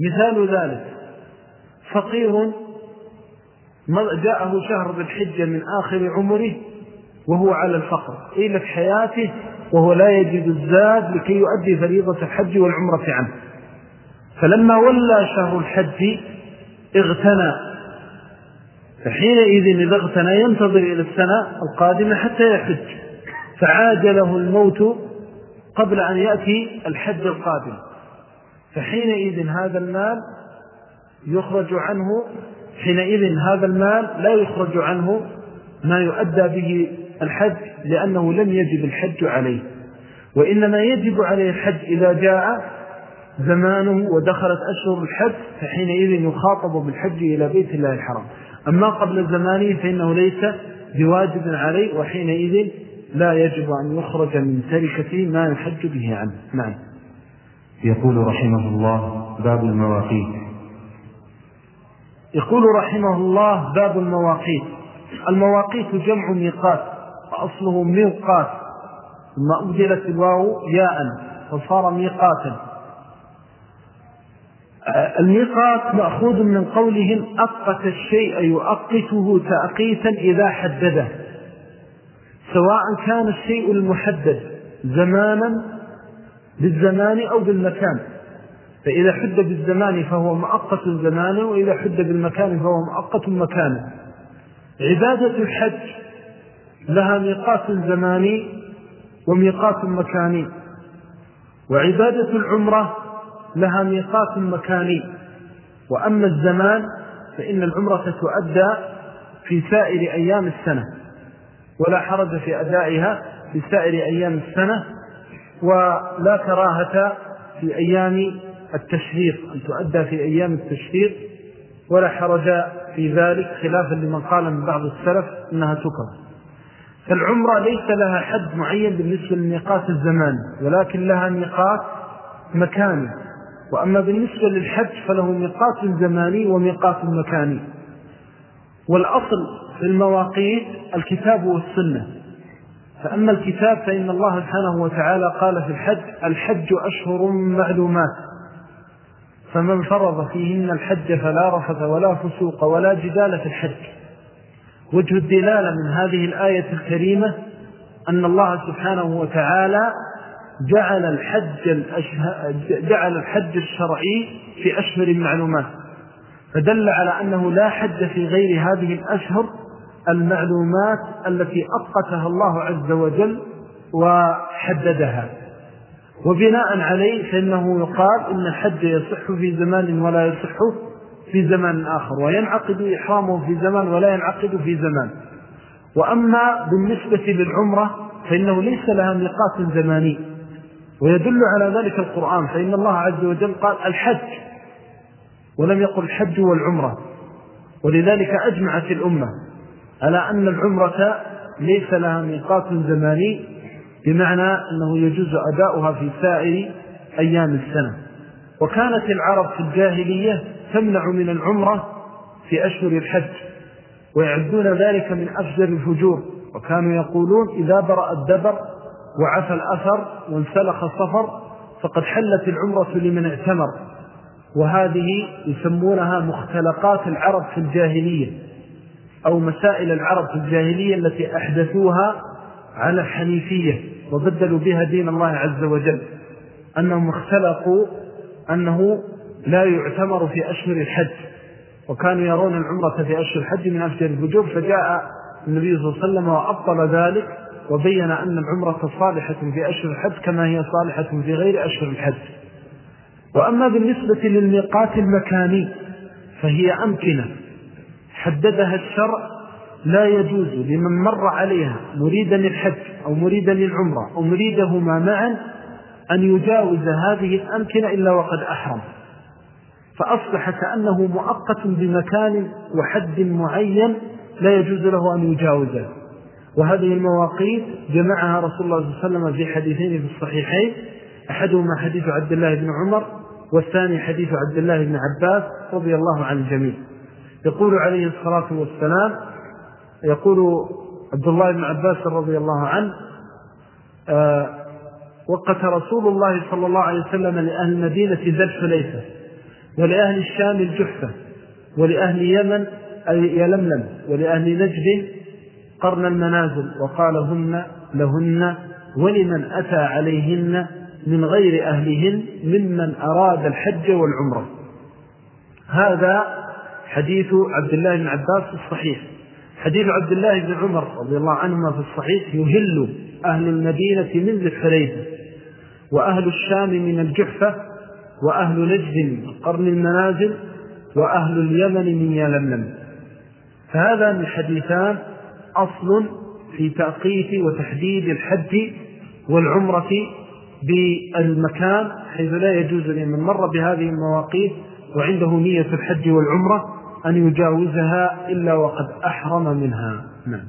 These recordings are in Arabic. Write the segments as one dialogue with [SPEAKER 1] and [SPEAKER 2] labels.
[SPEAKER 1] مثال ذلك. فقير جاءه شهر بالحجة من آخر عمره وهو على الفقر إلى حياته وهو لا يجد الزاد لكي يؤدي فريضة الحج والعمرة عنه. فلما ولى شهر الحج اغتنى. فحينئذ إذا اغتنى ينتظر إلى السنة القادمة حتى يحج. فعاجله الموت قبل أن يأتي الحج القادم. فحينئذ هذا المال يخرج عنه حينئذ هذا المال لا يخرج عنه ما يؤدى به الحج لأنه لم يجب الحج عليه. وإنما يجب عليه الحج إذا جاء زمانه ودخلت أشهر الحج فحينئذ يخاطب بالحج إلى بيت الله الحرام. أما قبل زمانه فإنه ليس بواجب عليه وحينئذ لا يجب أن يخرج من تركته ما يحج به عنه. نعم.
[SPEAKER 2] يقول رحمه الله باب المواقيت.
[SPEAKER 1] يقول رحمه الله باب المواقيت. المواقيت جمع ميقات وأصله ميقات. ثم أبدلت الواو ياء فصار ميقاتا. الميقات مأخوذ من قولهم أقت الشيء يؤقته تأقيتا إذا حدده. سواء كان الشيء المحدد زمانا بالزمان أو بالمكان. فإذا حد بالزمان فهو مؤقت زمانه وإذا حد بالمكان فهو مؤقت مكانه. عبادة الحج لها ميقات زماني وميقات مكاني. وعبادة العمرة لها ميقات مكاني. وأما الزمان فإن العمرة تؤدى في سائر أيام السنة. ولا حرج في أدائها في سائر أيام السنة. ولا كراهة في أيام التشريق أن تؤدى في أيام التشريق ولا حرج في ذلك خلافا لمن قال من بعض السلف إنها تكره. فالعمرة ليس لها حد معين بالنسبة لميقات الزمان ولكن لها ميقات مكاني وأما بالنسبة للحج فله ميقات زماني وميقات مكاني. والأصل في المواقيت الكتاب والسنة. فأما الكتاب فإن الله سبحانه وتعالى قال في الحج الحج أشهر معلومات. فمن فرض فيهن الحج فلا رفث ولا فسوق ولا جدال في الحج. وجه الدلالة من هذه الآية الكريمة أن الله سبحانه وتعالى جعل الحج, جعل الحج الشرعي في أشهر المعلومات فدل على أنه لا حج في غير هذه الأشهر المعلومات التي أبقتها الله عز وجل وحددها. وبناء عليه فإنه يقال إن الحج يصح في زمان ولا يصح في زمان آخر وينعقد إحرامه في زمان ولا ينعقد في زمان. وأما بالنسبة للعمرة فإنه ليس لها ميقات زماني. ويدل على ذلك القرآن فإن الله عز وجل قال الحج ولم يقل الحج والعمرة. ولذلك أجمعت الأمة. على أن العمرة ليس لها ميقات زماني بمعنى أنه يجوز أداؤها في سائر أيام السنة. وكانت العرب في الجاهلية تمنع من العمرة في أشهر الحج ويعدون ذلك من أفجر الفجور. وكانوا يقولون إذا برأ الدبر وعفى الأثر وانسلخ الصفر فقد حلت العمرة لمن اعتمر. وهذه يسمونها مختلقات العرب في الجاهلية. أو مسائل العرب في الجاهلية التي أحدثوها على الحنيفية وبدلوا بها دين الله عز وجل. أنهم اختلقوا أنه لا يعتمر في أشهر الحج وكانوا يرون العمرة في أشهر الحج من أفجر الفجور فجاء النبي صلى الله عليه وسلم وأبطل ذلك وبين أن العمرة صالحة في أشهر الحج كما هي صالحة في غير أشهر الحج. وأما بالنسبة للميقات المكاني فهي أمكنة حددها الشرع لا يجوز لمن مر عليها مريدا للحج أو مريدا للعمرة أو مريدهما معا أن يجاوز هذه الأمكنة إلا وقد أحرم. فأصبح كأنه مؤقت بمكان وحد معين لا يجوز له أن يجاوزه. وهذه المواقيت جمعها رسول الله صلى الله عليه وسلم في حديثين في الصحيحين. أحدهما حديث عبد الله بن عمر والثاني حديث عبد الله بن عباس رضي الله عن الجميع يقول عليه الصلاة والسلام يقول عبد الله بن عباس رضي الله عنه آه، وقت رسول الله صلى الله عليه وسلم لأهل المدينة ذا الحليفة ولأهل الشام الجحفة ولأهل يمن يلملم ولأهل نجد قرن المنازل وقال هن لهن ولمن أتى عليهن من غير أهلهن ممن أراد الحج والعمرة. هذا حديث عبد الله بن عباس في الصحيح. حديث عبد الله بن عمر رضي الله عنهما في الصحيح يهل أهل المدينة من ذي الحليفة وأهل الشام من الجحفة وأهل نجد من قرن المنازل وأهل اليمن من يلملم. فهذا من حديثان أصل في تأقيت وتحديد الحج والعمرة بالمكان حيث لا يجوز لمن مر بهذه المواقيت وعنده نية الحج والعمرة أن يجاوزها إلا وقد أحرم منها. نعم.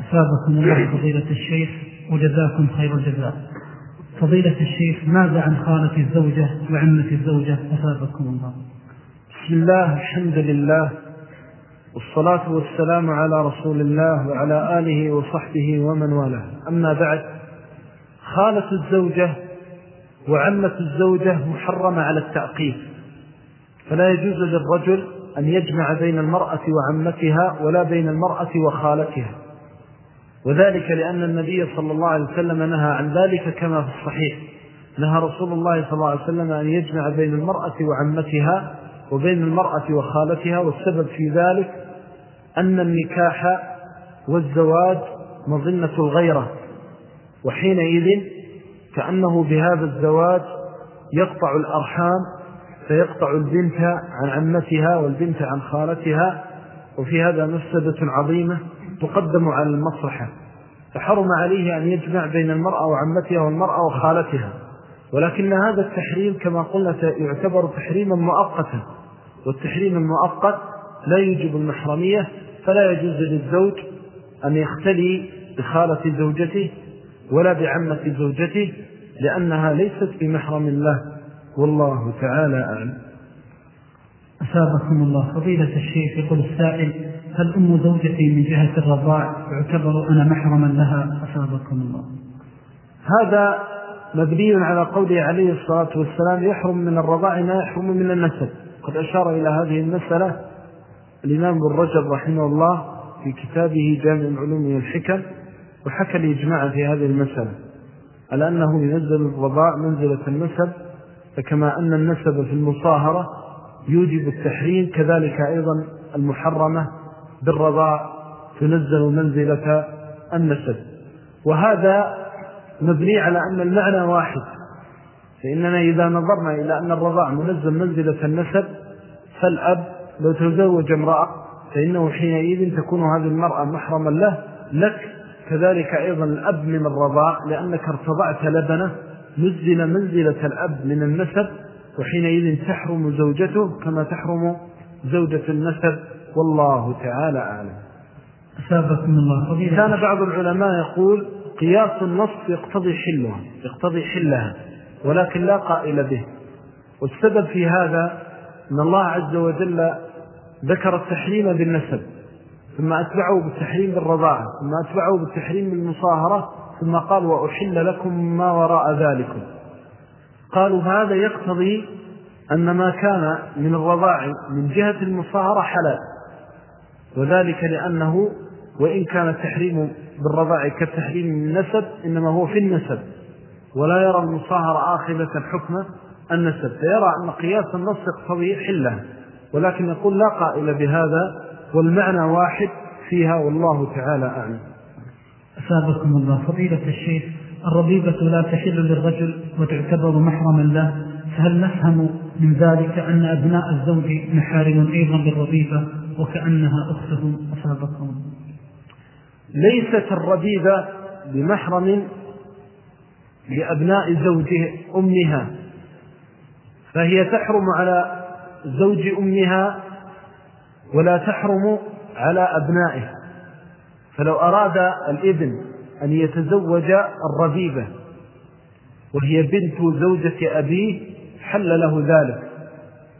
[SPEAKER 3] أصابكم الله فضيلة الشيخ وجزاكم خير الجزاء. فضيلة الشيخ ماذا عن خالة الزوجة وعمة الزوجة؟ أصابكم الله.
[SPEAKER 1] بسم الله الحمد لله والصلاة والسلام على رسول الله وعلى آله وصحبه ومن والاه. أما بعد خالة الزوجة وعمة الزوجة محرمة على التأقيف فلا يجوز للرجل أن يجمع بين المرأة وعمتها ولا بين المرأة وخالتها. وذلك لأن النبي صلى الله عليه وسلم نهى عن ذلك كما في الصحيح. نهى رسول الله صلى الله عليه وسلم أن يجمع بين المرأة وعمتها وبين المرأة وخالتها والسبب في ذلك أن النكاح والزواج مظنة الغيرة. وحينئذ كأنه بهذا الزواج يقطع الأرحام فيقطع البنت عن عمتها والبنت عن خالتها وفي هذا مفسدة عظيمة تقدم على المصلحة. فحرم عليه أن يجمع بين المرأة وعمتها والمرأة وخالتها. ولكن هذا التحريم كما قلنا يعتبر تحريما مؤقتا. والتحريم المؤقت لا يوجب المحرمية فلا يجوز للزوج أن يختلي بخالة زوجته ولا بعمة زوجته لأنها ليست بمحرم الله. والله تعالى أعلم.
[SPEAKER 3] أسابقكم الله. فضيلة الشيخ يقول السائل هل أم زوجتي من جهة الرضاع يعتبر أنا محرما لها؟ أسابقكم الله.
[SPEAKER 1] هذا مبني على قوله عليه الصلاة والسلام يحرم من الرضاع ما يحرم من النسب. قد أشار إلى هذه المسألة الإمام بن رجب رحمه الله في كتابه جامع العلوم والحكم. وحكى الإجماع في هذه المسألة على أنه ينزل الرضاع منزلة النسب فكما أن النسب في المصاهرة يوجب التحريم كذلك أيضا المحرمة بالرضاع تنزل منزلة النسب. وهذا مبني على أن المعنى واحد فإننا إذا نظرنا إلى أن الرضاع منزل منزلة النسب فالأب لو تزوج امرأة فإنه حينئذ تكون هذه المرأة محرما له لك كذلك أيضا الأب من الرضاع لأنك ارتضعت لبنه نزل منزلة الأب من النسب وحينئذ تحرم زوجته كما تحرم زوجة النسب. والله تعالى أعلم.
[SPEAKER 3] أسابكم الله. فضيلة
[SPEAKER 1] كان بعض العلماء يقول قياس النص يقتضي حلها يقتضي حلها ولكن لا قائل به. والسبب في هذا أن الله عز وجل ذكر التحريم بالنسب. ثم أتبعه بالتحريم بالرضاعة ثم أتبعه بالتحريم بالمصاهرة ثم قال وأحل لكم ما وراء ذلكم. قالوا هذا يقتضي أن ما كان من الرضاع من جهة المصاهرة حلال وذلك لأنه وإن كان التحريم بالرضاع كالتحريم النسب إنما هو في النسب ولا يرى المصاهرة آخذة حكم النسب فيرى أن قياس النص يقتضي حله ولكن يقول لا قائل بهذا والمعنى واحد فيها والله تعالى أعلم.
[SPEAKER 3] أسابقكم الله. فضيلة الشيخ الربيبة لا تحل للرجل وتعتبر محرما له. فهل نفهم من ذلك أن أبناء الزوج محارم أيضا بالربيبة وكأنها أختهم أسابقهم
[SPEAKER 1] ليست الربيبة بمحرم لأبناء زوجه أمها فهي تحرم على زوج أمها ولا تحرم على أبنائه. فلو أراد الابن أن يتزوج الربيبة وهي بنت زوجة أبيه حل له ذلك.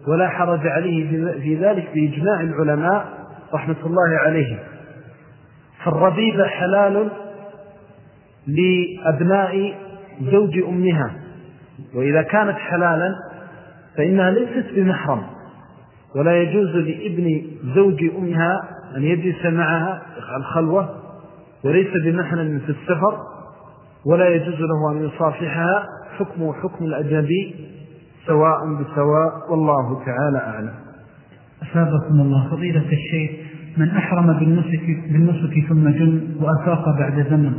[SPEAKER 1] ولا حرج عليه في ذلك بإجماع العلماء رحمة الله عليه. فالربيبة حلال لأبناء زوج أمها. وإذا كانت حلالا فإنها ليست بمحرم. ولا يجوز لابن زوج أمها أن يجلس معها الخلوة وليس بمحرم في السفر ولا يجوز له أن يصافحها. حكم حكم الأجنبي سواء بسواء والله تعالى أعلم.
[SPEAKER 3] أسابقكم الله. فضيلة الشيخ من أحرم بالنسك, بالنسك ثم جن وأفاق بعد زمن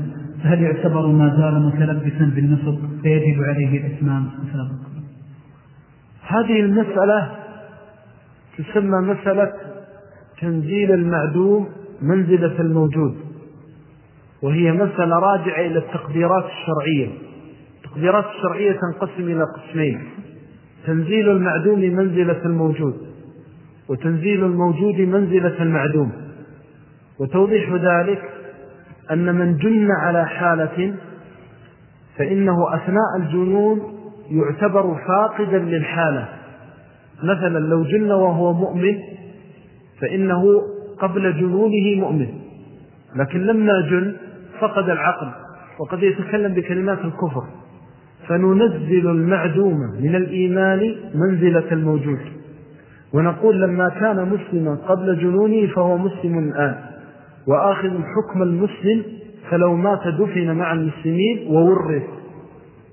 [SPEAKER 3] فهل يعتبر ما زال متلبسا بالنسك؟ فيجب عليه الإسلام أسابقكم
[SPEAKER 1] هذه المسألة تسمى مسألة تنزيل المعدوم منزلة الموجود وهي مسألة راجعة إلى التقديرات الشرعية. التقديرات الشرعية تنقسم إلى قسمين تنزيل المعدوم منزلة الموجود وتنزيل الموجود منزلة المعدوم. وتوضيح ذلك أن من جن على حالة فإنه أثناء الجنون يعتبر فاقدا للحالة. مثلا لو جن وهو مؤمن فإنه قبل جنونه مؤمن لكن لما جن فقد العقل وقد يتكلم بكلمات الكفر فننزل المعدوم من الإيمان منزلة الموجود. ونقول لما كان مسلما قبل جنونه فهو مسلم الآن وآخذ حكم المسلم فلو مات دفن مع المسلمين وورث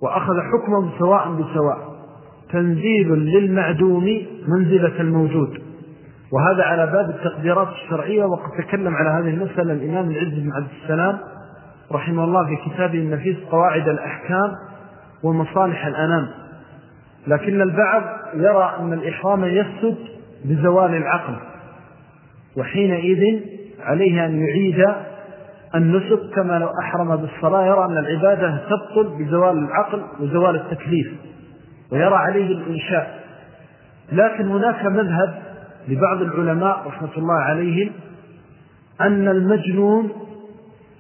[SPEAKER 1] وأخذ حكمه سواء بسواء. تنزيل للمعدوم منزلة الموجود. وهذا على باب التقديرات الشرعية وقد تكلم على هذه المسألة الإمام العز بن عبد السلام رحمه الله في كتابه النفيس قواعد الأحكام ومصالح الأنام. لكن البعض يرى أن الإحرام يسد بزوال العقل وحينئذ عليه أن يعيد النسك كما لو أحرم بالصلاة يرى أن العبادة تبطل بزوال العقل وزوال التكليف. ويرى عليه الإنشاء. لكن هناك مذهب لبعض العلماء رحمة الله عليهم أن المجنون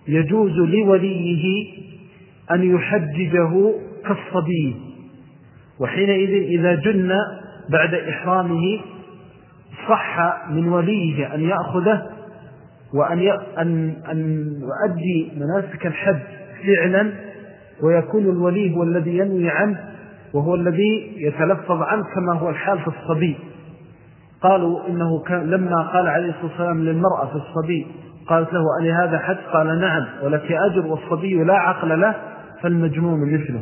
[SPEAKER 1] يجوز لوليه أن يحججه كالصبي وحينئذ إذا جن بعد إحرامه صح من وليه أن يأخذه وأن أن أن يؤدي مناسك الحج فعلا ويكون الولي هو الذي ينوي عنه وهو الذي يتلفظ عنه كما هو الحال في الصبي. قالوا إنه كان لما قال عليه الصلاة والسلام للمرأة في الصبي قالت له ألي هذا حج؟ قال نعم ولك أجر والصبي لا عقل له فالمجنون مثله.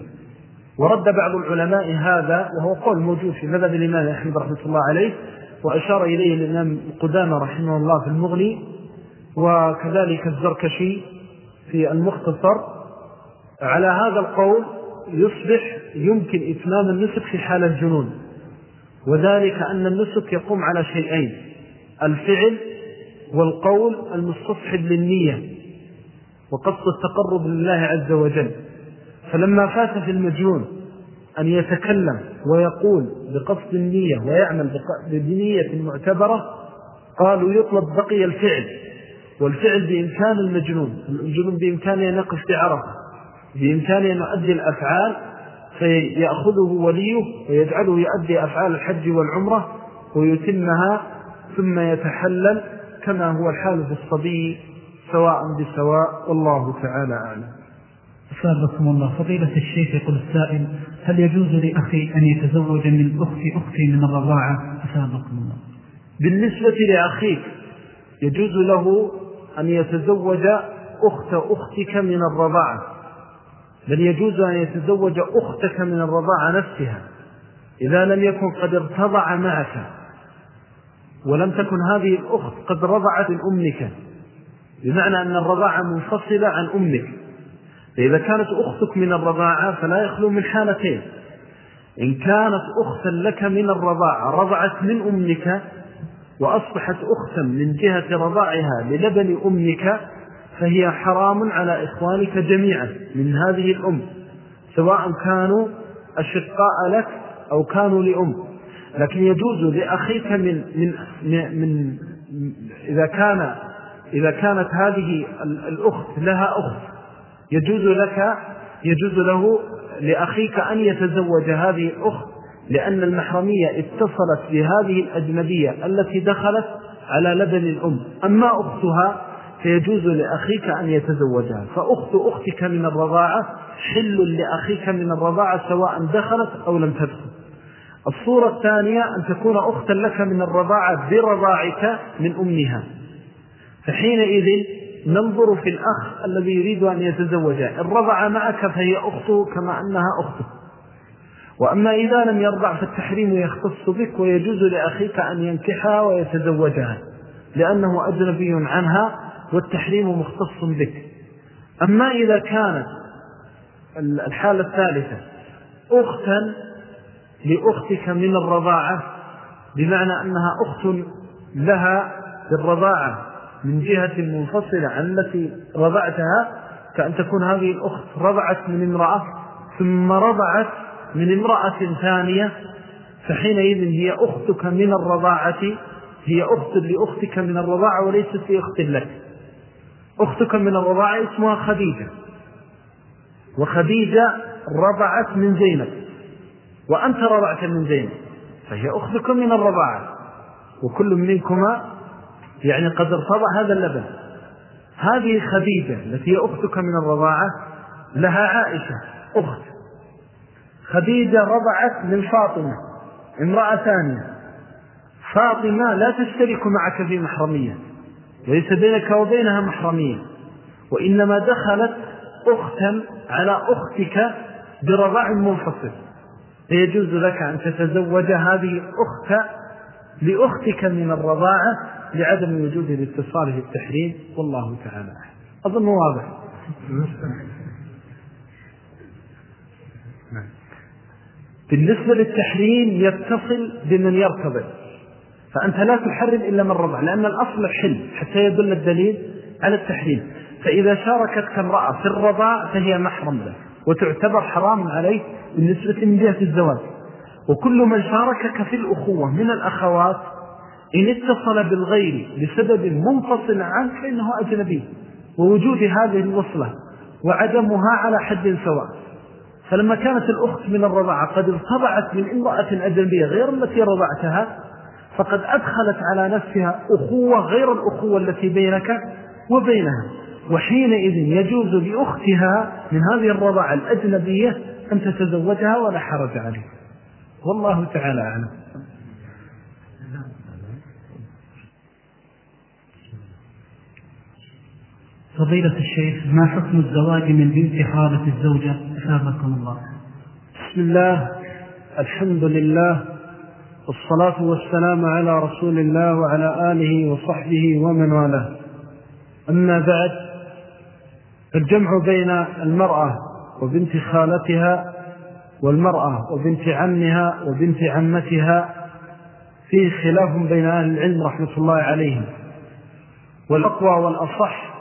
[SPEAKER 1] ورد بعض العلماء هذا وهو قول موجود في مذهب الإمام أحمد رحمة الله عليه وأشار إليه الإمام قدامة رحمه الله في المغني وكذلك الزركشي في المختصر. على هذا القول يصبح يمكن إتمام النسك في حال الجنون. وذلك أن النسك يقوم على شيئين الفعل والقول المستصحب للنية وقصد التقرب لله عز وجل. فلما فات في المجنون أن يتكلم ويقول بقصد النية ويعمل بنية معتبرة قالوا يطلب بقي الفعل والفعل بإمكان المجنون المجنون بإمكانه أن يقف بعرفة. بإمكانه أن يؤدي الأفعال فيأخذه وليه ويجعله يؤدي أفعال الحج والعمرة ويتمها ثم يتحلل كما هو الحال في الصبي سواء بسواء والله تعالى أعلم.
[SPEAKER 3] أسابقكم الله فضيلة الشيخ يقول السائل هل يجوز لأخي أن يتزوج من أخت أختي من الرضاعة؟ أسابقكم الله.
[SPEAKER 1] بالنسبة لأخيك يجوز له أن يتزوج أخت أختك من الرضاعة. بل يجوز أن يتزوج أختك من الرضاعة نفسها إذا لم يكن قد ارتضع معك ولم تكن هذه الأخت قد رضعت من أمك. بمعنى أن الرضاعة منفصلة عن أمك. فإذا كانت أختك من الرضاعة فلا يخلو من حالتين. إن كانت أختا لك من الرضاعة رضعت من أمك وأصبحت أختا من جهة رضاعها للبن أمك فهي حرام على إخوانك جميعا من هذه الأم سواء كانوا أشقاء لك أو كانوا لأم. لكن يجوز لأخيك من, من, من, إذا, كان إذا كانت هذه الأخت لها أخت يجوز لك يجوز له لأخيك أن يتزوج هذه الأخت لأن المحرمية اتصلت بهذه الأجنبية التي دخلت على لبن الأم. أما أختها فيجوز لأخيك أن يتزوجها. فأخت أختك من الرضاعة حل لأخيك من الرضاعة سواء دخلت أو لم تدخل. الصورة الثانية أن تكون أختا لك من الرضاعة برضاعك من أمها. فحينئذ ننظر في الأخ الذي يريد أن يتزوجها إن رضع معك فهي أخته كما أنها أخته. وأما إذا لم يرضع فالتحريم يختص بك ويجوز لأخيك أن ينكحها ويتزوجها لأنه أجنبي عنها والتحريم مختص بك. أما إذا كانت الحالة الثالثة أختا لأختك من الرضاعة بمعنى أنها أخت لها بالرضاعة من جهة منفصلة عن التي رضعتها كأن تكون هذه الأخت رضعت من امرأة ثم رضعت من امرأة ثانية فحينئذ هي أختك من الرضاعة هي أخت لأختك من الرضاعة وليست لأخت لك. أختك من الرضاعة اسمها خديجة. وخديجة رضعت من زينب. وأنت رضعت من زينب. فهي أختك من الرضاعة. وكل منكما يعني قد ارتضع هذا اللبن. هذه خديجة التي هي أختك من الرضاعة لها عائشة أخت. خديجة رضعت من فاطمة امرأة ثانية. فاطمة لا تشترك معك في محرمية. ليس بينك وبينها محرمية وإنما دخلت أختا على أختك برضاع منفصل. فيجوز لك أن تتزوج هذه الأخت لأختك من الرضاعة لعدم وجود الاتصال في التحريم والله تعالى أظن واضح. بالنسبة للتحريم يتصل بمن يرتضي فأنت لا تحرم إلا من رضع لأن الأصل حل حتى يدل الدليل على التحريم. فإذا شاركتك امرأة في الرضاع فهي محرم له وتعتبر حرام عليه بالنسبة من جهة الزواج. وكل من شاركك في الأخوة من الأخوات إن اتصل بالغير بسبب منفصل عنك فإنه أجنبي. ووجود هذه الوصلة وعدمها على حد سواء. فلما كانت الأخت من الرضاعة قد ارتضعت من امرأة أجنبية غير التي رضعتها فقد أدخلت على نفسها أخوة غير الأخوة التي بينك وبينها. وحينئذ يجوز لأختها من هذه الرضاعة الأجنبية أن تتزوجها ولا حرج عليه. والله تعالى أعلم.
[SPEAKER 3] فضيلة الشيخ ما حكم الزواج من بنت خالة الزوجة؟ أثابكم الله.
[SPEAKER 1] بسم الله الحمد لله والصلاة والسلام على رسول الله وعلى آله وصحبه ومن والاه. أما بعد الجمع بين المرأة وبنت خالتها والمرأة وبنت عمها وبنت عمتها فيه خلاف بين أهل العلم رحمة الله عليهم. والأقوى والأصح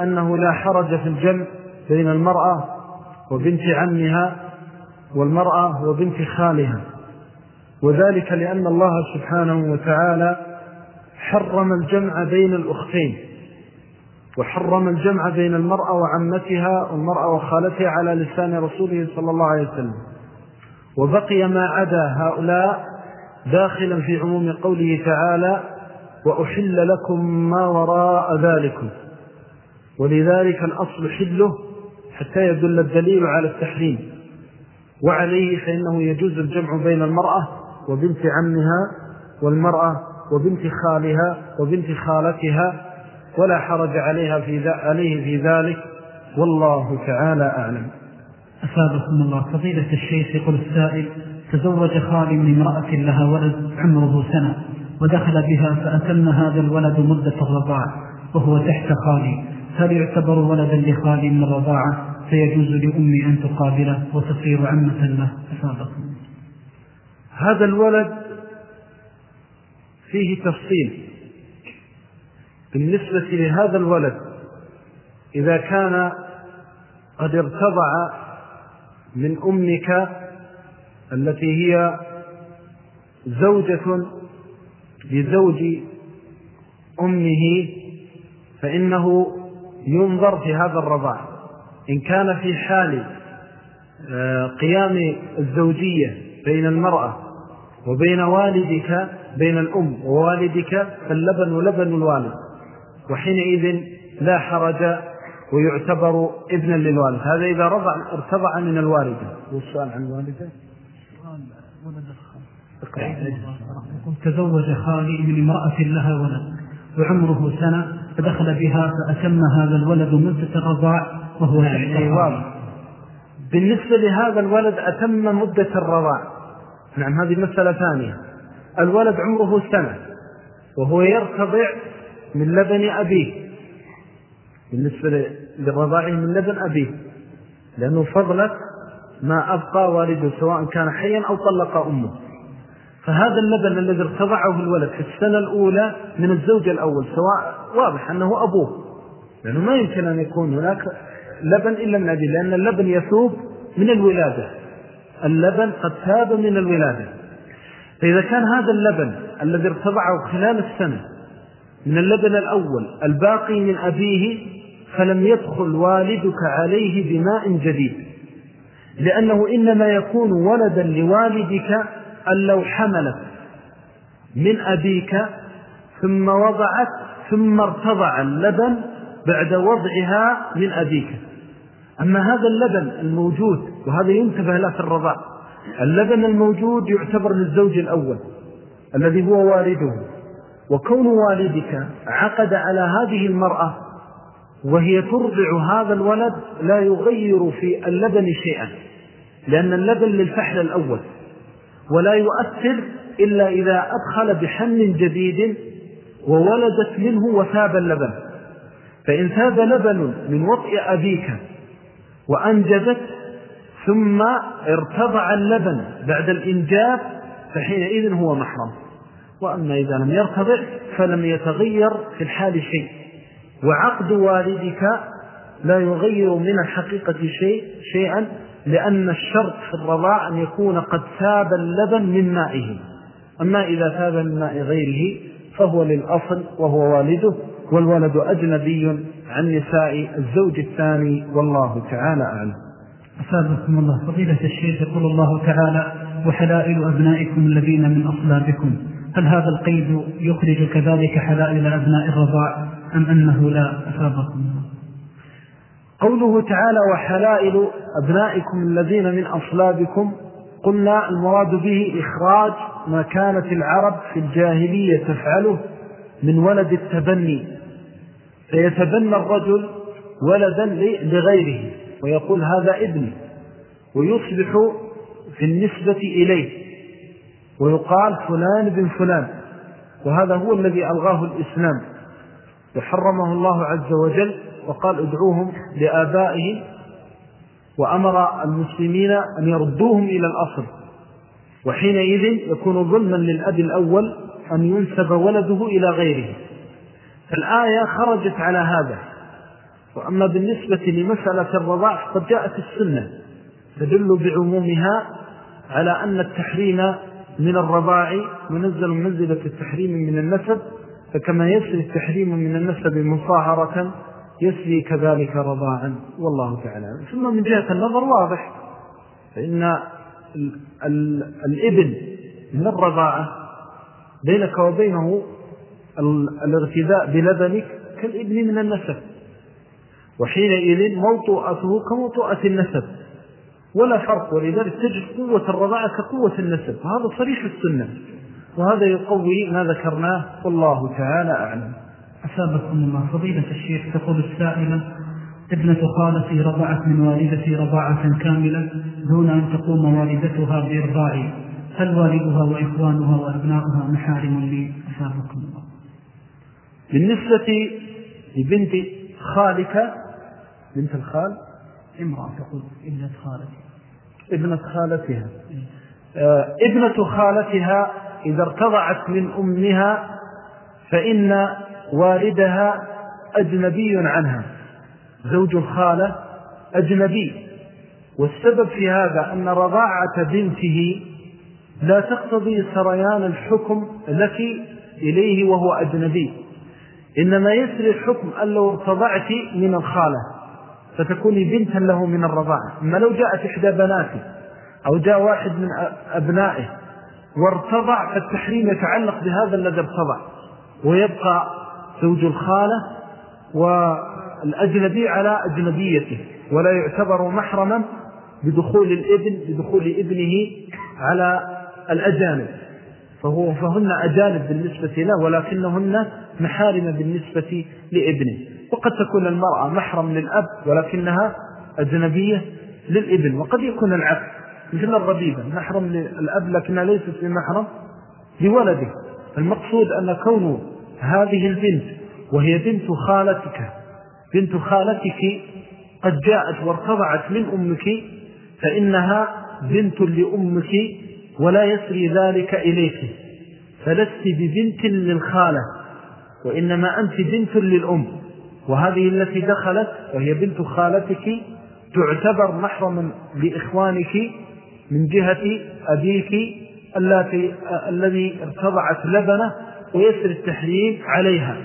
[SPEAKER 1] أنه لا حرج في الجمع بين المرأة وبنت عمها والمرأة وبنت خالها. وذلك لأن الله سبحانه وتعالى حرم الجمع بين الأختين وحرم الجمع بين المرأة وعمتها والمرأة وخالتها على لسان رسوله صلى الله عليه وسلم. وبقي ما عدا هؤلاء داخلا في عموم قوله تعالى وأحل لكم ما وراء ذلكم. ولذلك الأصل حله حتى يدل الدليل على التحريم. وعليه فإنه يجوز الجمع بين المرأة وبنت عمها والمرأة وبنت خالها وبنت خالتها ولا حرج عليها في عليه في ذلك والله تعالى أعلم.
[SPEAKER 3] أفادكم الله. فضيلة الشيخ يقول السائل تزوج خالي من امرأة لها ولد عمره سنة ودخل بها فأتم هذا الولد مدة الرضاع وهو تحت خالي. هل يعتبر ولدا لخالي من الرضاعة؟ فيجوز لأمي أن تقابله وتصير عمة له. أفادكم
[SPEAKER 1] هذا الولد فيه تفصيل. بالنسبة لهذا الولد إذا كان قد ارتضع من أمك التي هي زوجة لزوج أمه فإنه ينظر في هذا الرضاع. إن كان في حال آه، قيام الزوجية بين المرأة وبين والدك بين الأم ووالدك فاللبن لبن الوالد. وحينئذ لا حرج ويعتبر ابنا للوالد. هذا إذا رضع ارتضع من الوالدة والسؤال عن الوالدة؟
[SPEAKER 3] تزوج خالي من امرأة لها ولد وعمره سنة فدخل بها فأتم هذا الولد مدة الرضاع وهو
[SPEAKER 1] يعني واضح. بالنسبة لهذا الولد أتم مدة الرضاع. نعم هذه مسألة ثانية. الولد عمره سنة وهو يرتضع من لبن أبيه. بالنسبة للرضاع من لبن أبيه لأنه فضلت ما أبقى والده سواء كان حيا أو طلق أمه. فهذا اللبن الذي ارتضعه الولد في السنة الأولى من الزوج الأول سواء واضح أنه أبوه. لأنه ما يمكن أن يكون هناك لبن إلا من أبيه لأن اللبن يثوب من الولادة. اللبن قد ثاب من الولادة. فإذا كان هذا اللبن الذي ارتضعه خلال السنة من اللبن الأول الباقي من أبيه فلم يدخل والدك عليه بماء جديد. لأنه إنما يكون ولدا لوالدك أن لو حملت من أبيك ثم وضعت ثم ارتضع اللبن بعد وضعها من أبيك. أما هذا اللبن الموجود وهذا ينتبه له في الرضاء اللبن الموجود يعتبر للزوج الأول الذي هو والده. وكون والدك عقد على هذه المرأة وهي ترضع هذا الولد لا يغير في اللبن شيئا لأن اللبن للفحل الأول. ولا يؤثر إلا إذا أدخل بحمل جديد وولدت منه وثاب اللبن. فإن ثاب لبن من وطئ أبيك وأنجبت ثم ارتضع اللبن بعد الإنجاب فحينئذ هو محرم. وأما إذا لم يرتضع فلم يتغير في الحال شيء. وعقد والدك لا يغير من الحقيقة شيء شيئا لأن الشرط في الرضاع أن يكون قد ثاب اللبن من مائه. أما إذا ثاب من ماء غيره فهو للأصل وهو والده والولد أجنبي عن نساء الزوج الثاني والله تعالى أعلم.
[SPEAKER 3] أسابقكم الله. فضيلة الشيخ يقول الله تعالى وحلائل أبنائكم الذين من أصلابكم هل هذا القيد يخرج كذلك حلائل أبناء الرضاع أم أنه لا أسابقكم الله؟
[SPEAKER 1] قوله تعالى وحلائل أبنائكم الذين من أصلابكم قلنا المراد به إخراج ما كانت العرب في الجاهلية تفعله من ولد التبني فيتبنى الرجل ولدا لغيره. ويقول هذا ابني ويصبح في النسبة إليه ويقال فلان بن فلان وهذا هو الذي ألغاه الإسلام وحرمه الله عز وجل وقال ادعوهم لآبائهم وأمر المسلمين أن يردوهم إلى الأصل وحينئذ يكون ظلما للأب الأول أن ينسب ولده إلى غيره فالآية خرجت على هذا وأما بالنسبة لمسألة الرضاع قد جاءت السنة تدل بعمومها على أن التحريم من الرضاع منزل منزلة التحريم من النسب فكما يسري التحريم من النسب مصاهرة يسري كذلك رضاعا. والله تعالى ثم من جهة النظر واضح فإن الإبن من الرضاعة بينك وبينه الارتداء بلبنك كالإبن من النسب. وحينئذ موطوءته كموطوءة النسب. ولا فرق ولذلك تجد قوة الرضاعة كقوة النسب. هذا صريح السنة. وهذا يقوي ما ذكرناه. والله تعالى أعلم.
[SPEAKER 3] أسابقكم الله. فضيلة الشيخ تقول السائلة ابنة خالتي رضعت من والدتي رضاعة كاملة دون أن تقوم والدتها بإرضاعي هل والدها وإخوانها وأبناؤها محارم لي؟ أسابقكم الله.
[SPEAKER 1] بالنسبة لبنت خالك بنت الخال؟
[SPEAKER 3] امرأة تقول ابنة خالتي
[SPEAKER 1] ابنة خالتها. آه ابنة خالتها إذا ارتضعت من أمها فإن والدها أجنبي عنها. زوج الخالة أجنبي. والسبب في هذا أن رضاعة بنته لا تقتضي سريان الحكم لك إليه وهو أجنبي. إنما يسري الحكم أن لو ارتضعت من الخالة. فتكوني بنتا له من الرضاعة. أما لو جاءت إحدى بناته أو جاء واحد من أبنائه وارتضع فالتحريم يتعلق بهذا الذي ارتضع. ويبقى زوج الخالة والأجنبي على أجنبيته ولا يعتبر محرما بدخول الابن بدخول ابنه على الأجانب. فهو فهن أجانب بالنسبة له ولكنهن محارم بالنسبة لابنه. وقد تكون المرأة محرم للأب ولكنها أجنبية للإبن وقد يكون العكس مثل الربيبة محرم للأب لكنها ليست بمحرم لولده. المقصود أن كون هذه البنت وهي بنت خالتك بنت خالتك قد جاءت وارتضعت من أمك فإنها بنت لأمك ولا يسري ذلك إليك. فلست ببنت للخالة وإنما أنت بنت للأم. وهذه التي دخلت وهي بنت خالتك تعتبر محرما لإخوانك من جهة أبيك الذي ارتضعت لبنه ويسر التحريم عليها.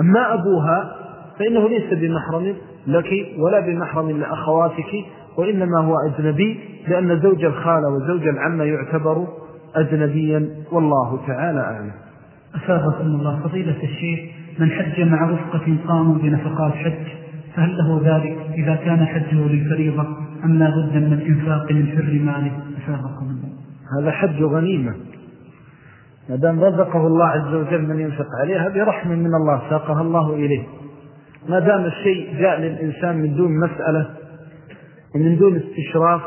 [SPEAKER 1] أما أبوها فإنه ليس بمحرم لك ولا بمحرم لأخواتك وإنما هو أجنبي لأن زوج الخالة وزوج العمة يعتبر أجنبيا والله تعالى أعلم.
[SPEAKER 3] أسابقكم الله فضيلة الشيخ من حج مع رفقة قاموا بنفقات حج فهل له ذلك إذا كان حجه للفريضة؟ أم لا بد من الإنفاق من حر ماله؟ أسابقكم
[SPEAKER 1] هذا حج غنيمة. ما دام رزقه الله عز وجل من ينفق عليه هذه رحمة من الله ساقها الله إليه. ما دام الشيء جاء للإنسان من دون مسألة ومن دون استشراف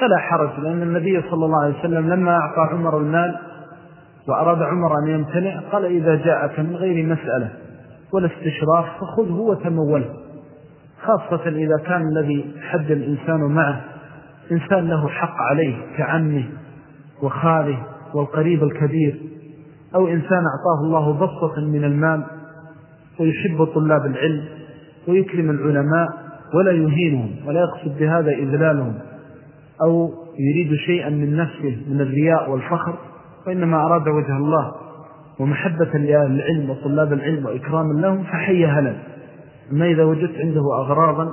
[SPEAKER 1] فلا حرج لأن النبي صلى الله عليه وسلم لما أعطى عمر المال وأراد عمر أن يمتنع قال إذا جاءك من غير مسألة ولا استشراف فخذه وتموله خاصة إذا كان الذي حد الإنسان معه إنسان له حق عليه كعمه وخاله والقريب الكبير أو إنسان أعطاه الله بسطة من المال ويحب طلاب العلم ويكرم العلماء ولا يهينهم ولا يقصد بهذا إذلالهم أو يريد شيئا من نفسه من الرياء والفخر. وإنما أراد وجه الله ومحبة للعلم وطلاب العلم وإكرام لهم فحي هلا أما إذا وجدت عنده أغراضا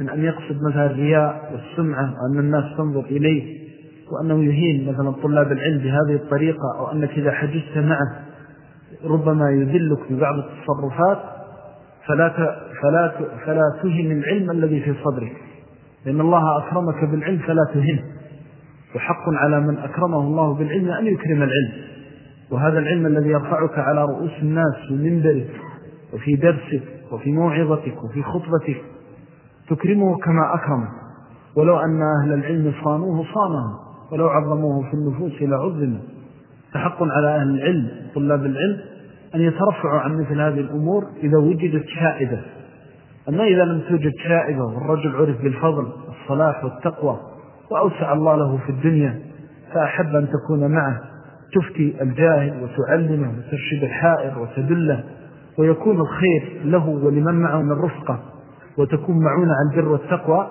[SPEAKER 1] من أن يقصد مثلا الرياء والسمعة وأن الناس تنظر إليه وأنه يهين مثلا طلاب العلم بهذه الطريقة أو أنك إذا حجزت معه ربما يذلك ببعض التصرفات فلا, فلا, فلا تهم العلم الذي في صدرك. لأن الله أكرمك بالعلم فلا تهم. وحق على من أكرمه الله بالعلم أن يكرم العلم. وهذا العلم الذي يرفعك على رؤوس الناس في منبرك وفي درسك وفي موعظتك وفي خطبتك تكرمه كما أكرمه. ولو أن أهل العلم صانوه صانه ولو عظموه في النفوس لعظمه فحق على أهل العلم طلاب العلم أن يترفعوا عن مثل هذه الأمور إذا وجدت شائدة أما إذا لم توجد شائدة والرجل عرف بالفضل والصلاح والتقوى وأوسع الله له في الدنيا فأحب أن تكون معه. تفتي الجاهل وتعلمه وترشد الحائر وتدله ويكون الخير له ولمن معه من الرفقة وتكون معونة عن البر والتقوى.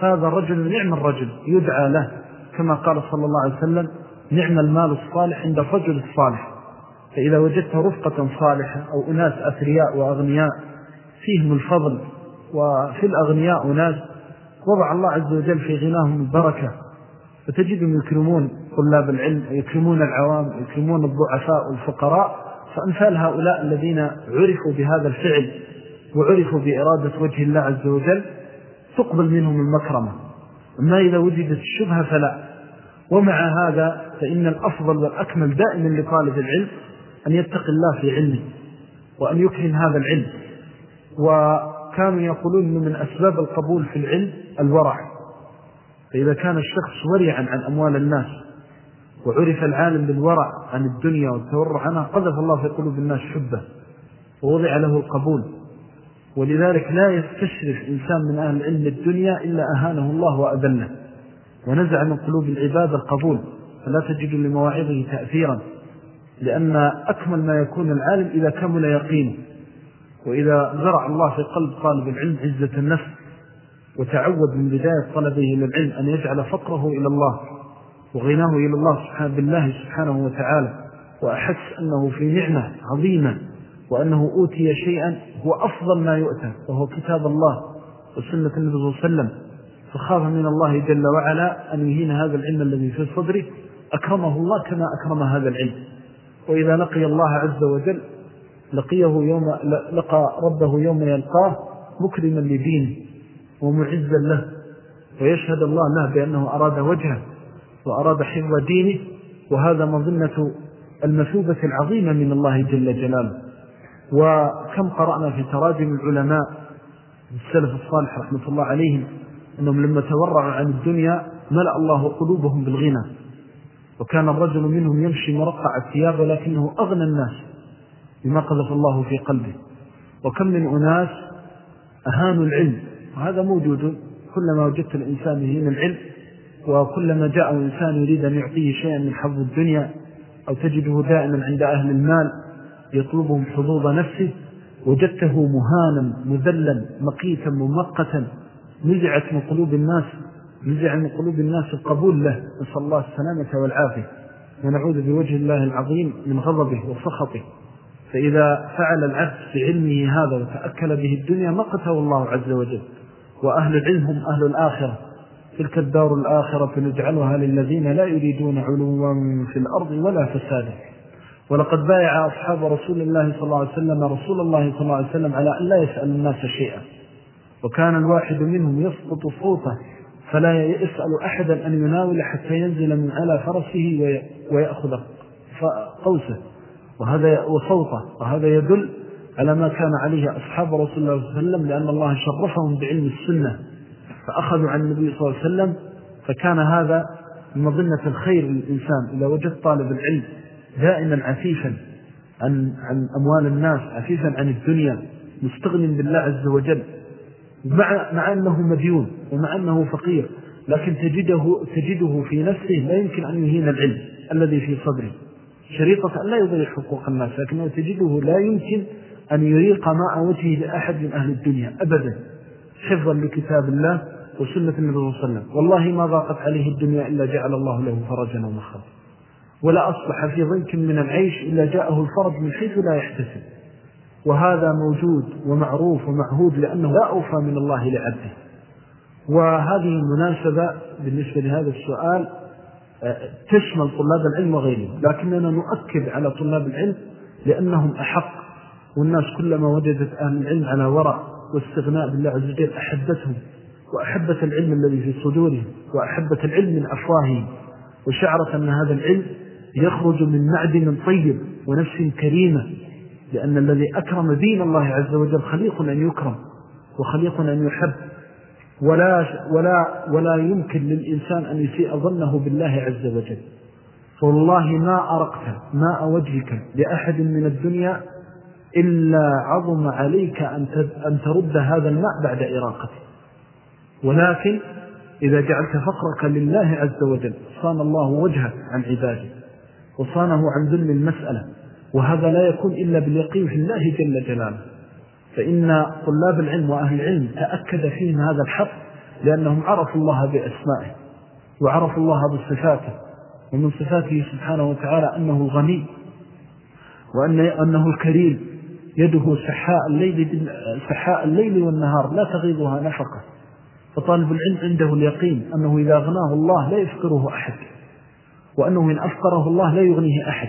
[SPEAKER 1] هذا الرجل نعم الرجل يدعى له كما قال صلى الله عليه وسلم نعم المال الصالح عند الرجل الصالح. فإذا وجدت رفقة صالحة أو أناس أثرياء وأغنياء فيهم الفضل وفي الأغنياء أناس وضع الله عز وجل في غناهم البركة. فتجدهم يكرمون طلاب العلم ويكرمون العوام ويكرمون الضعفاء والفقراء فأمثال هؤلاء الذين عرفوا بهذا الفعل وعرفوا بإرادة وجه الله عز وجل تقبل منهم المكرمة. أما إذا وجدت الشبهة فلا. ومع هذا فإن الأفضل والأكمل دائما لطالب العلم أن يتقي الله في علمه وأن يكرم هذا العلم. وكانوا يقولون من أسباب القبول في العلم الورع. فإذا كان الشخص ورعا عن أموال الناس وعرف العالم بالورع عن الدنيا والتورع عنها قذف الله في قلوب الناس حبه ووضع له القبول. ولذلك لا يستشرف إنسان من أهل العلم الدنيا إلا أهانه الله وأذله. ونزع من قلوب العباد القبول. فلا تجد لمواعظه تأثيرا لأن أكمل ما يكون العالم إذا كمل يقينه. وإذا زرع الله في قلب طالب العلم عزة النفس وتعود من بداية طلبه للعلم أن يجعل فقره إلى الله وغناه إلى الله سبحانه بالله سبحانه وتعالى وأحس أنه في نعمة عظيمة وأنه أوتي شيئا هو أفضل ما يؤتى وهو كتاب الله وسنة النبي صلى الله عليه وسلم. فخاف من الله جل وعلا أن يهين هذا العلم الذي في صدره أكرمه الله كما أكرم هذا العلم. وإذا لقي الله عز وجل لقيه يوم لقى ربه يوم يلقاه مكرما لدينه ومعزا له. ويشهد الله له بأنه أراد وجهه وأراد حفظ دينه وهذا مظنة المثوبة العظيمة من الله جل جلاله. وكم قرأنا في تراجم العلماء السلف الصالح رحمة الله عليهم أنهم لما تورعوا عن الدنيا ملأ الله قلوبهم بالغنى. وكان الرجل منهم يمشي مرقع الثياب ولكنه أغنى الناس. بما قذف الله في قلبه. وكم من أناس أهانوا العلم. وهذا موجود كلما وجدت الإنسان يهين العلم. وكلما جاء إنسان يريد أن يعطيه شيئا من حظ الدنيا أو تجده دائما عند أهل المال يطلبهم حظوظ نفسه وجدته مهانا مذلا مقيتا ممقتا نزعت من قلوب الناس نزع من قلوب الناس القبول له. نسأل الله السلامة والعافية. ونعوذ بوجه الله العظيم من غضبه وسخطه. فإذا فعل العبد بعلمه هذا وتأكل به الدنيا مقته الله عز وجل. وأهل العلم هم أهل الآخرة. تلك الدار الآخرة نجعلها للذين لا يريدون علوا في الأرض ولا فسادا. ولقد بايع أصحاب رسول الله صلى الله عليه وسلم رسول الله صلى الله عليه وسلم على أن لا يسأل الناس شيئا. وكان الواحد منهم يسقط صوته فلا يسأل أحدا أن يناول حتى ينزل من على فرسه ويأخذ قوسه. وهذا وصوته وهذا يدل على ما كان عليه أصحاب رسول الله صلى الله عليه وسلم لأن الله شرفهم بعلم السنة فأخذوا عن النبي صلى الله عليه وسلم فكان هذا مظنة الخير للإنسان. إذا وجد طالب العلم دائما عفيفا عن, عن أموال الناس عفيفا عن الدنيا مستغن بالله عز وجل مع, مع أنه مديون ومع أنه فقير لكن تجده, تجده في نفسه لا يمكن أن يهين العلم الذي في صدره. شريطة أن لا يضيع حقوق الناس لكنه تجده لا يمكن أن يريق ماء وجهه لأحد من أهل الدنيا أبدا حفظا لكتاب الله وسنة النبي صلى الله عليه وسلم. والله ما ضاقت عليه الدنيا إلا جعل الله له فرجا ومخرج ولا أصبح في ضنك من العيش إلا جاءه الفرج من حيث لا يحتسب. وهذا موجود ومعروف ومعهود لأنه لا أوفى من الله لعبده. وهذه المناسبة بالنسبة لهذا السؤال تشمل طلاب العلم وغيرهم. لكننا نؤكد على طلاب العلم لأنهم أحق. والناس كلما وجدت أهل العلم على ورع واستغناء بالله عز وجل أحبتهم وأحبت العلم الذي في صدورهم وأحبت العلم من أفواههم. وشعرت أن هذا العلم يخرج من معدن طيب ونفس كريمة لأن الذي أكرم دين الله عز وجل خليق أن يكرم وخليق أن يحب. ولا, ولا, ولا يمكن للإنسان أن يسيء ظنه بالله عز وجل. فوالله ما أرقت ماء وجهك لأحد من الدنيا إلا عظم عليك أن ترد هذا الماء بعد إراقته ولكن إذا جعلت فقرك لله عز وجل صان الله وجهك عن عباده وصانه عن ذل المسألة وهذا لا يكون إلا باليقين في الله جل جلاله. فإن طلاب العلم وأهل العلم تأكد فيهم هذا الحق لأنهم عرفوا الله بأسمائه وعرفوا الله بصفاته ومن صفاته سبحانه وتعالى أنه الغني وأنه الكريم. يده سحاء الليل, سحاء الليل والنهار لا تغيضها نفقة. فطالب العلم عنده اليقين أنه إذا غناه الله لا يفقره أحد وأنه إن أفقره الله لا يغنيه أحد.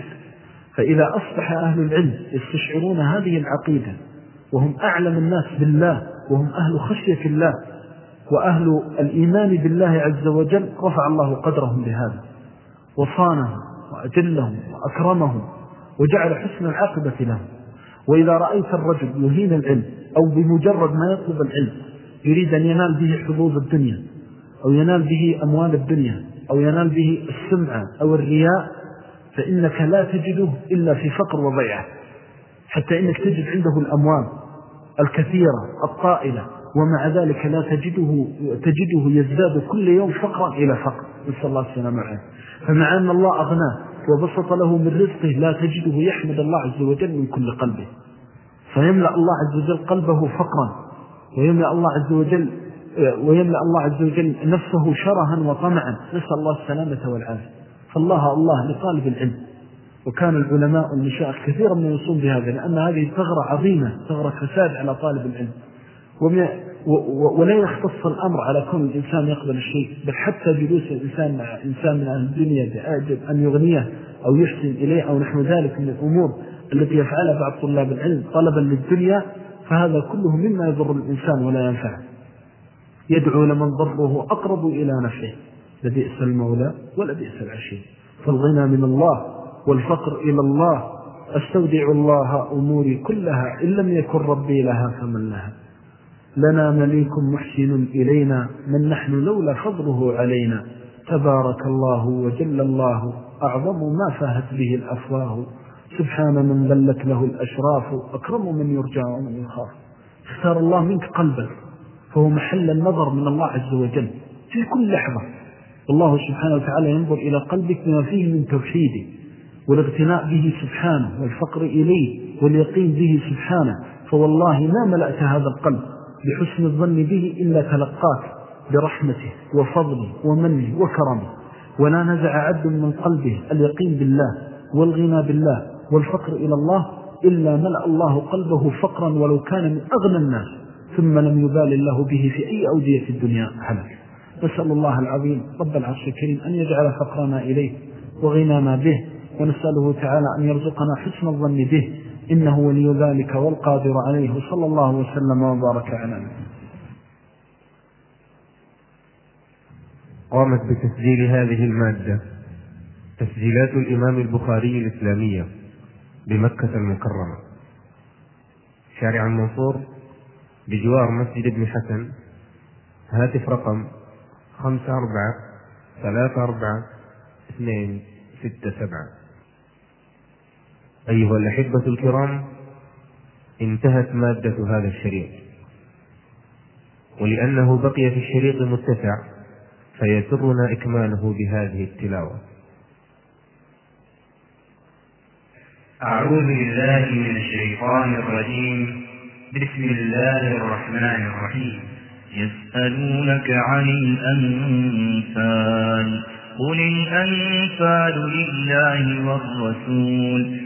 [SPEAKER 1] فإذا أصبح أهل العلم يستشعرون هذه العقيدة وهم أعلم الناس بالله وهم أهل خشية الله وأهل الإيمان بالله عز وجل رفع الله قدرهم بهذا وصانهم وأجلهم وأكرمهم وجعل حسن العاقبة لهم. وإذا رأيت الرجل يهين العلم أو بمجرد ما يطلب العلم يريد أن ينال به حظوظ الدنيا أو ينال به أموال الدنيا أو ينال به السمعة أو الرياء فإنك لا تجده إلا في فقر وضيعة. حتى إنك تجد عنده الأموال الكثيرة الطائلة ومع ذلك لا تجده, تجده يزداد كل يوم فقرا إلى فقر. نسأل الله السلام عليه فمع أن الله أغناه وبسط له من رزقه لا تجده يحمد الله عز وجل من كل قلبه. فيملأ الله عز وجل قلبه فقرا ويملأ الله عز وجل ويملأ الله عز وجل نفسه شرها وطمعا. نسأل الله السلامة والعافية. فالله الله لطالب العلم. وكان العلماء والمشايخ كثيرا من يصوم بهذا لأن هذه ثغرة عظيمة ثغرة فساد على طالب العلم. ولا يختص الأمر على كون الإنسان يقبل الشيء بل حتى جلوس الإنسان مع إنسان من أهل الدنيا بأعجب أن يغنيه أو يحسن إليه أو نحو ذلك من الأمور التي يفعلها بعض طلاب العلم طلبا للدنيا فهذا كله مما يضر الإنسان ولا ينفعه يدعو لمن ضره أقرب إلى نفسه لبئس المولى ولبئس العشير. فالغنى من الله والفقر إلى الله. أستودع الله أموري كلها إن لم يكن ربي لها فمن لها. لنا مليك محسن إلينا من نحن لولا فضله علينا. تبارك الله وجل الله أعظم ما فاهت به الأفواه. سبحان من ذلت له الأشراف أكرم من يرجع ومن يخاف. اختار الله منك قلبا فهو محل النظر من الله عز وجل. في كل لحظة والله سبحانه وتعالى ينظر إلى قلبك بما فيه من توحيده والاغتناء به سبحانه والفقر إليه واليقين به سبحانه فوالله ما ملأت هذا القلب بحسن الظن به إلا تلقاك برحمته وفضله ومنه وكرمه. ولا نزع عبد من قلبه اليقين بالله والغنى بالله والفقر إلى الله إلا ملأ الله قلبه فقرا ولو كان من أغنى الناس ثم لم يبال الله به في أي أودية الدنيا حلك نسأل الله العظيم رب العرش الكريم أن يجعل فقرنا إليه وغنانا به ونسأله تعالى أن يرزقنا حسن الظن به إنه ولي ذلك والقادر عليه صلى الله وسلم وبارك على
[SPEAKER 2] قامت بتسجيل هذه المادة تسجيلات الإمام البخاري الإسلامية بمكة المكرمة. شارع المنصور بجوار مسجد ابن حسن هاتف رقم خمسة أربعة ثلاثة أربعة اثنين ستة سبعة. أيها الأحبة الكرام انتهت مادة هذا الشريط. ولأنه بقي في الشريط متسع فيسرنا إكماله بهذه التلاوة.
[SPEAKER 4] أعوذ بالله من الشيطان الرجيم. بسم الله الرحمن الرحيم. يسألونك عن الأنفال. قل الأنفال لله والرسول.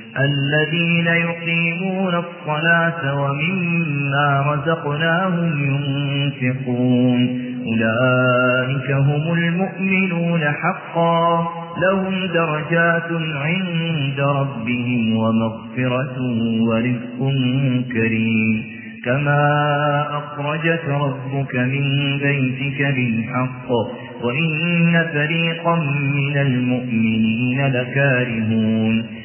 [SPEAKER 4] الذين يقيمون الصلاة ومما رزقناهم ينفقون. أولئك هم المؤمنون حقا. لهم درجات عند ربهم ومغفرة ورزق كريم. كما أخرجت ربك من بيتك بالحق. وإن فريقا من المؤمنين لكارهون.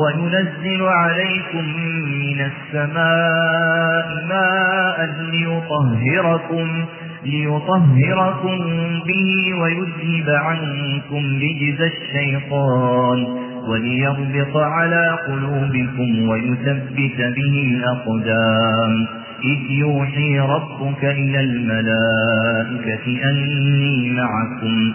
[SPEAKER 4] وينزل عليكم من السماء ماء ليطهركم ليطهركم به ويذهب عنكم رجز الشيطان وليربط على قلوبكم ويثبت به الأقدام. إذ يوحي ربك إلى الملائكة أني معكم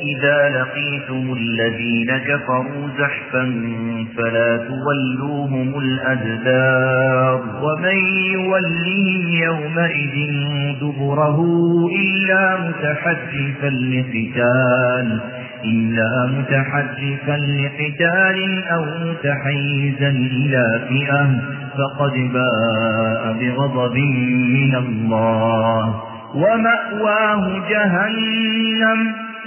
[SPEAKER 4] إذا لقيتم الذين كفروا زحفا فلا تولوهم الأدبار ومن يولهم يومئذ دبره إلا متحرفا لقتال إلا متحرفا لقتال أو متحيزا إلى فئة فقد باء بغضب من الله. ومأواه جهنم.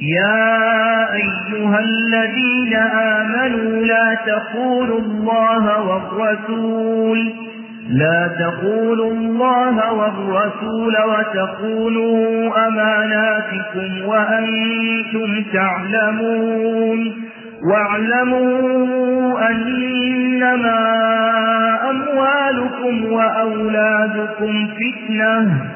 [SPEAKER 4] يا أيها الذين آمنوا لا تقولوا الله والرسول لا تقولوا الله والرسول وتقولوا أماناتكم وأنتم تعلمون. واعلموا أنما أموالكم وأولادكم فتنة.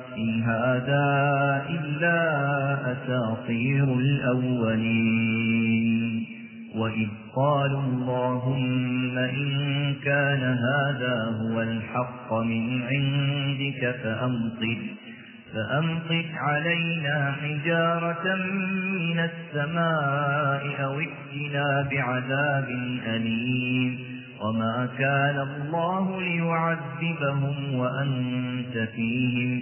[SPEAKER 4] إن هذا إلا أساطير الأولين. وإذ قالوا اللهم إن كان هذا هو الحق من عندك فأمطر فأمطر علينا حجارة من السماء أو ائتنا بعذاب أليم. وما كان الله ليعذبهم وأنت فيهم